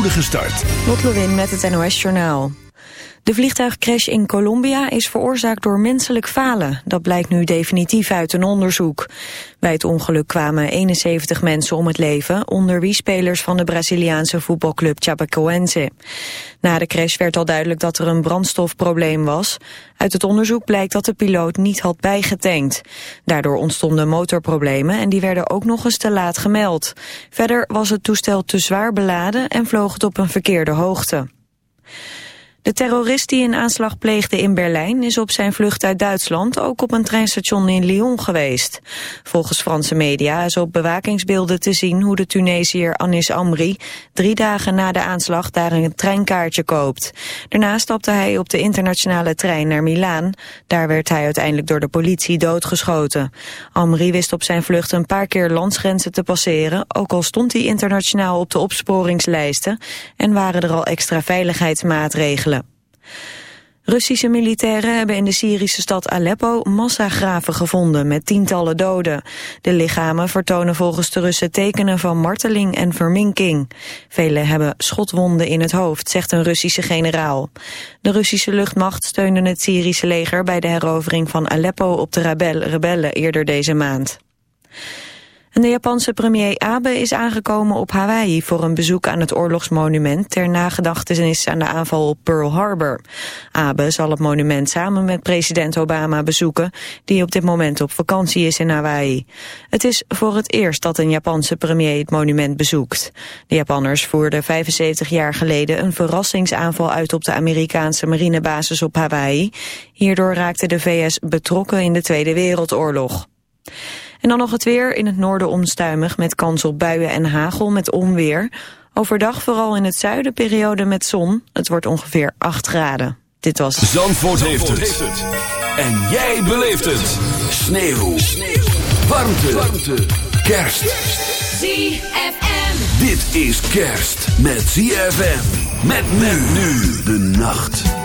spoedige start. Met het NOS Journaal. De vliegtuigcrash in Colombia is veroorzaakt door menselijk falen. Dat blijkt nu definitief uit een onderzoek. Bij het ongeluk kwamen 71 mensen om het leven... onder wie spelers van de Braziliaanse voetbalclub Chapecoense. Na de crash werd al duidelijk dat er een brandstofprobleem was. Uit het onderzoek blijkt dat de piloot niet had bijgetankt. Daardoor ontstonden motorproblemen en die werden ook nog eens te laat gemeld. Verder was het toestel te zwaar beladen en vloog het op een verkeerde hoogte. De terrorist die een aanslag pleegde in Berlijn is op zijn vlucht uit Duitsland ook op een treinstation in Lyon geweest. Volgens Franse media is op bewakingsbeelden te zien hoe de Tunesiër Anis Amri drie dagen na de aanslag daar een treinkaartje koopt. Daarna stapte hij op de internationale trein naar Milaan. Daar werd hij uiteindelijk door de politie doodgeschoten. Amri wist op zijn vlucht een paar keer landsgrenzen te passeren, ook al stond hij internationaal op de opsporingslijsten en waren er al extra veiligheidsmaatregelen. Russische militairen hebben in de Syrische stad Aleppo massagraven gevonden met tientallen doden. De lichamen vertonen volgens de Russen tekenen van marteling en verminking. Velen hebben schotwonden in het hoofd, zegt een Russische generaal. De Russische luchtmacht steunde het Syrische leger bij de herovering van Aleppo op de rebellen eerder deze maand. De Japanse premier Abe is aangekomen op Hawaii voor een bezoek aan het oorlogsmonument ter nagedachtenis aan de aanval op Pearl Harbor. Abe zal het monument samen met president Obama bezoeken, die op dit moment op vakantie is in Hawaii. Het is voor het eerst dat een Japanse premier het monument bezoekt. De Japanners voerden 75 jaar geleden een verrassingsaanval uit op de Amerikaanse marinebasis op Hawaii. Hierdoor raakte de VS betrokken in de Tweede Wereldoorlog. En dan nog het weer. In het noorden onstuimig met kans op buien en hagel met onweer. Overdag vooral in het zuiden periode met zon. Het wordt ongeveer 8 graden. Dit was... Zandvoort, heeft, het. En jij beleeft het. Sneeuw. Sneeuw. Warmte. Warmte. Kerst. ZFM. Dit is kerst met ZFM. Met men nu de nacht.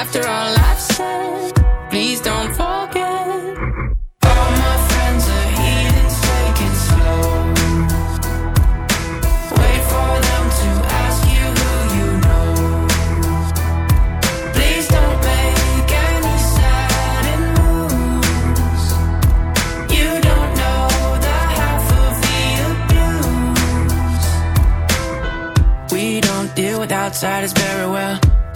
after all I've said. Please don't forget. All my friends are slow. Wait for them to ask you who you know. Please don't make any sudden moves. You don't know the half of the abuse. We don't deal with outsiders very well.